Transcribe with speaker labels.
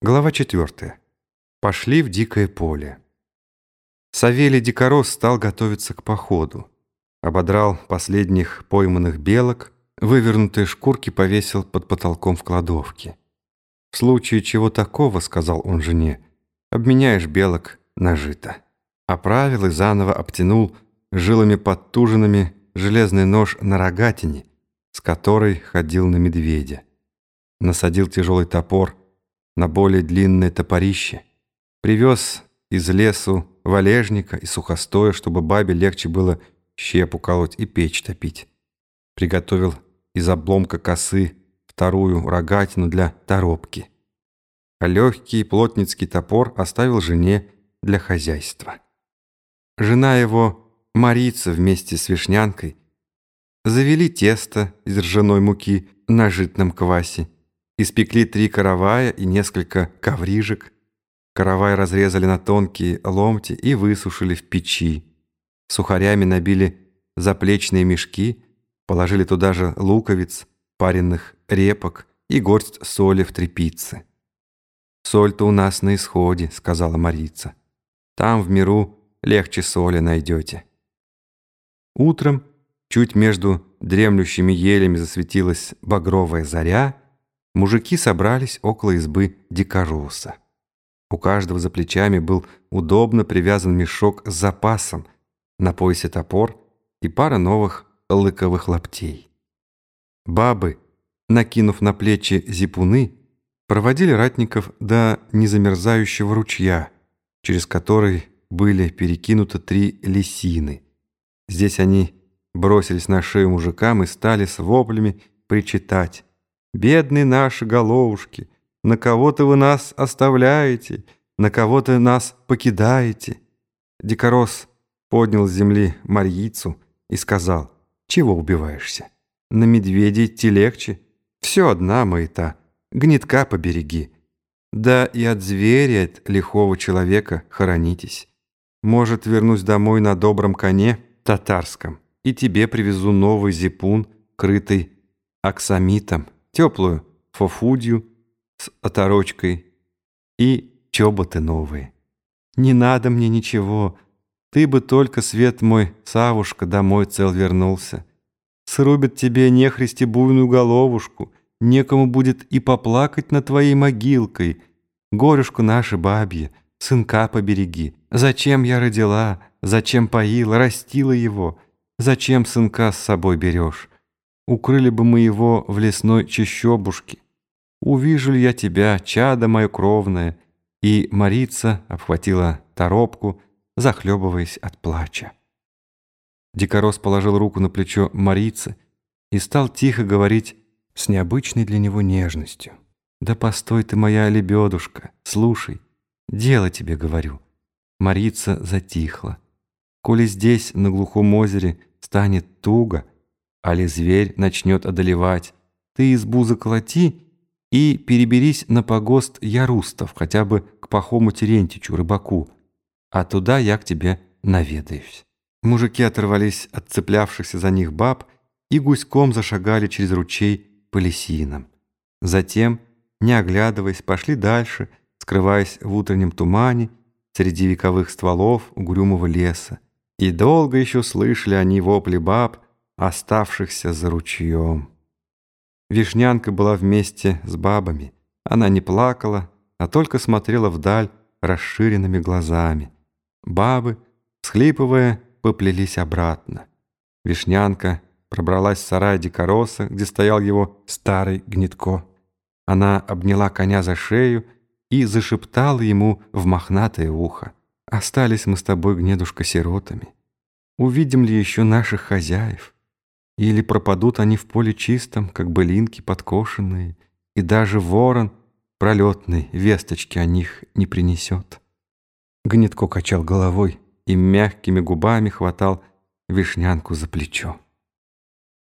Speaker 1: Глава 4. Пошли в дикое поле. Савелий Дикорос стал готовиться к походу. Ободрал последних пойманных белок, вывернутые шкурки повесил под потолком в кладовке. «В случае чего такого, — сказал он жене, — обменяешь белок на жито». Оправил и заново обтянул жилами подтуженными железный нож на рогатине, с которой ходил на медведя. Насадил тяжелый топор на более длинное топорище. Привез из лесу валежника и сухостоя, чтобы бабе легче было щепу колоть и печь топить. Приготовил из обломка косы вторую рогатину для торопки. А легкий плотницкий топор оставил жене для хозяйства. Жена его, Марица, вместе с Вишнянкой, завели тесто из ржаной муки на житном квасе, Испекли три каравая и несколько коврижек. Каравай разрезали на тонкие ломти и высушили в печи. Сухарями набили заплечные мешки, положили туда же луковиц, паренных репок и горсть соли в трепице. «Соль-то у нас на исходе», — сказала Марица. «Там, в миру, легче соли найдете». Утром, чуть между дремлющими елями засветилась багровая заря — Мужики собрались около избы дикороса. У каждого за плечами был удобно привязан мешок с запасом, на поясе топор и пара новых лыковых лаптей. Бабы, накинув на плечи зипуны, проводили ратников до незамерзающего ручья, через который были перекинуты три лисины. Здесь они бросились на шею мужикам и стали с воплями причитать Бедные наши головушки, на кого-то вы нас оставляете, на кого-то нас покидаете. Дикорос поднял с земли Марьицу и сказал, чего убиваешься? На медведя идти легче. Все одна маята, гнетка побереги. Да и от зверя, от лихого человека хоронитесь. Может, вернусь домой на добром коне татарском, и тебе привезу новый зипун, крытый аксамитом теплую фофудью с оторочкой и чоботы новые. Не надо мне ничего, ты бы только, свет мой, Савушка, домой цел вернулся. Срубят тебе нехристи буйную головушку, некому будет и поплакать над твоей могилкой. Горюшку наше бабье, сынка побереги. Зачем я родила, зачем поила, растила его? Зачем сынка с собой берешь? Укрыли бы мы его в лесной чащобушке. Увижу ли я тебя, чадо мое кровное?» И Марица обхватила торопку, захлебываясь от плача. Дикорос положил руку на плечо Марицы и стал тихо говорить с необычной для него нежностью. «Да постой ты, моя лебедушка, слушай, дело тебе говорю». Марица затихла. «Коли здесь, на глухом озере, станет туго, — али зверь начнет одолевать, ты избу заколоти и переберись на погост Ярустов, хотя бы к Пахому Терентичу, рыбаку, а туда я к тебе наведаюсь». Мужики оторвались от цеплявшихся за них баб и гуськом зашагали через ручей по лисинам. Затем, не оглядываясь, пошли дальше, скрываясь в утреннем тумане среди вековых стволов угрюмого леса. И долго еще слышали они вопли баб, оставшихся за ручьем. Вишнянка была вместе с бабами. Она не плакала, а только смотрела вдаль расширенными глазами. Бабы, схлипывая, поплелись обратно. Вишнянка пробралась в сарай дикороса, где стоял его старый гнетко. Она обняла коня за шею и зашептала ему в мохнатое ухо. «Остались мы с тобой, гнедушка, сиротами. Увидим ли еще наших хозяев?» Или пропадут они в поле чистом, как былинки подкошенные, и даже ворон пролетный весточки о них не принесет. Гнетко качал головой и мягкими губами хватал вишнянку за плечо.